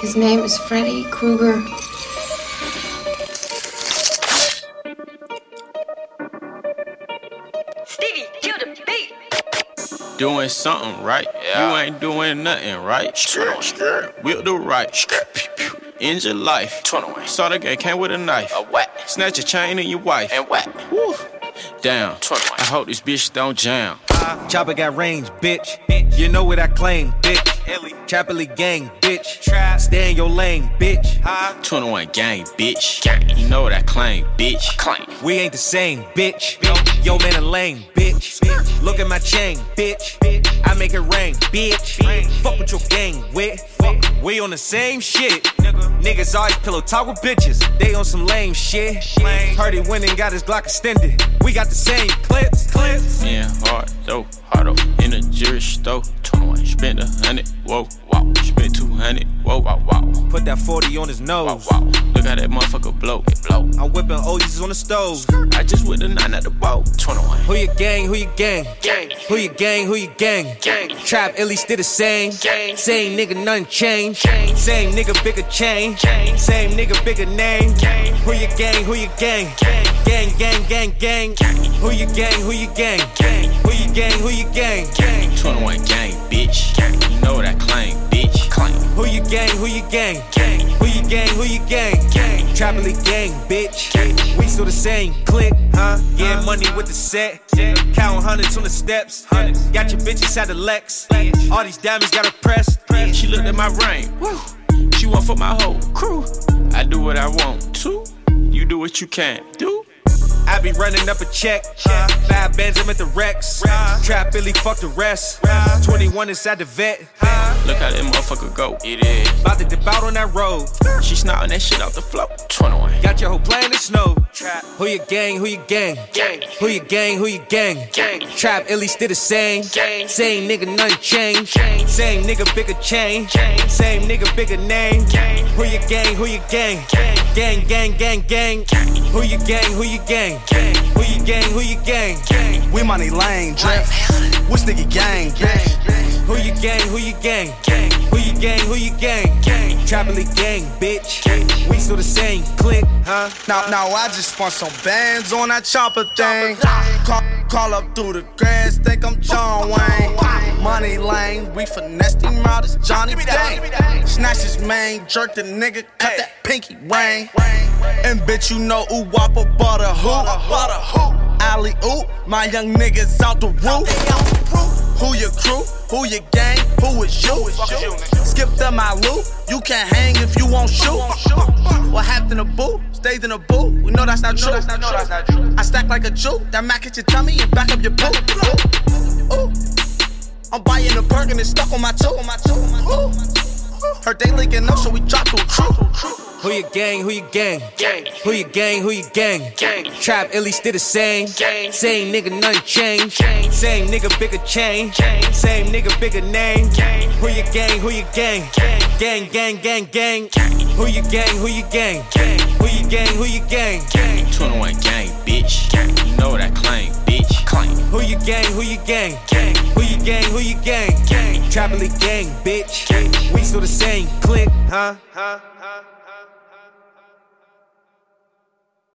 His name is Freddy Krueger. Stevie, kill the beat. Doing something right. Yeah. You ain't doing nothing right. Skirt, skirt. We'll do right. Pew, pew. End your life. 21. Saw the guy came with a knife. A whack. Snatch a chain and your wife. And whack. Woo. Down. 21. I hope this bitch don't jam. Chopper got range, bitch. You know what I claim, bitch. Chopper Lee gang, bitch. Stay in your lane, bitch. 21 gang, bitch. Gang. You know what I claim, bitch. Claim. We ain't the same, bitch. Yo, man, a lame, bitch. Look at my chain, bitch. I make it rain, bitch. Fuck with your gang, wit. We on the same shit. Nigga. Niggas always pillow talk with bitches. They on some lame shit. Heard he went and got his Glock extended. We got the same clips. clips. Yeah, hard though, hard though. In a jury store, 21. Spent a hundred, whoa. Spent 200, whoa, wow, wow. Put that 40 on his nose. wow. Look how that motherfucker blow, it blow. I'm whipping OGs on the stove. I just with the nine at the boat, 21. Who your gang? Who your gang? Gang. Who your gang? Who your gang? Gang. Trap Elite did the same. Gang. Same nigga, nothing changed. Gang. Same nigga, bigger chain. Gang. Same nigga, bigger name. Gang. Who your gang? Who your gang? Gang. Gang, gang, gang, gang. Gang. Who your gang? Who your gang? Gang. Who your gang? Who your gang? Gang. 21 gang, your gang? Who your gang? Gang. Trap Elite gang, bitch. Gang. We still the same click, huh? Yeah, money with the set. Yeah. Count hundreds on the steps. Got your bitches at the Lex. All these diamonds got her pressed. She looked at my ring. Woo. She want for my whole crew. I do what I want to. You do what you can do. I be running up a check. Five bands, I'm at the Rex. Trap Billy, fuck the rest. 21 inside the vet. Look how that motherfucker go. It is. About to dip out on that road. She snotting that shit off the floor. 21. Got your whole plan to snow. Trap. Who your gang? Who your gang? Gang. Who your gang? Who your gang? Gang. Trap Elite did the same. Gang. Same nigga, nothing changed. Gang. Same nigga, bigger chain. Gang. Same nigga, bigger name. Gang. Who your gang? Who your gang? Gang. Gang, gang, gang, gang. Gang. Who your gang? Who your gang? Gang. Who your gang? Who your gang? Gang. We money lane, drip. Which nigga gang, gang? Who your gang? Who your gang? Gang. Who your gang? Who your gang? Gang. Trap gang, bitch. Gang. We still the same click, huh? Now, now I just spun some bands on that chopper thing. Call, call up through the grass, think I'm John Wayne. Money lane, we finessed him out as Johnny Dang. Snatch his mane, jerk the nigga, cut that pinky ring. And bitch, you know ooh wopper butter hoop. Butter hoop. Alley oop, my young niggas out the roof. Who your crew? Who your gang? Who is you? Skip the my loop. You can't hang if you won't shoot. What happened in the boot? Stays in the boot. We know that's not true. I stack like a Jew. That Mac hit your tummy and back up your boot. Ooh. Ooh. I'm buying a burger and it's stuck on my toe. Ooh. Heard they linking up, so we dropped to a true. Who your gang? Who your gang? Gang. Who your gang? Who your gang? Gang. Trap Elite did the same. Gang. Same nigga, nothing changed. Gang. Same nigga, bigger chain. Gang. Same nigga, bigger name. Gang. Who your gang? Who your gang? Gang. Gang, gang, gang, gang. Gang. Who your gang? Who your gang? Gang. Who your gang? Who your gang? Gang. 21 gang, bitch. Gang. You know what I claim, bitch. Claim. Who your gang? Who your gang? Gang. Who your gang? Who your gang? Gang. Trap Elite gang, bitch. Gang. We still the same click, huh? Huh? Huh?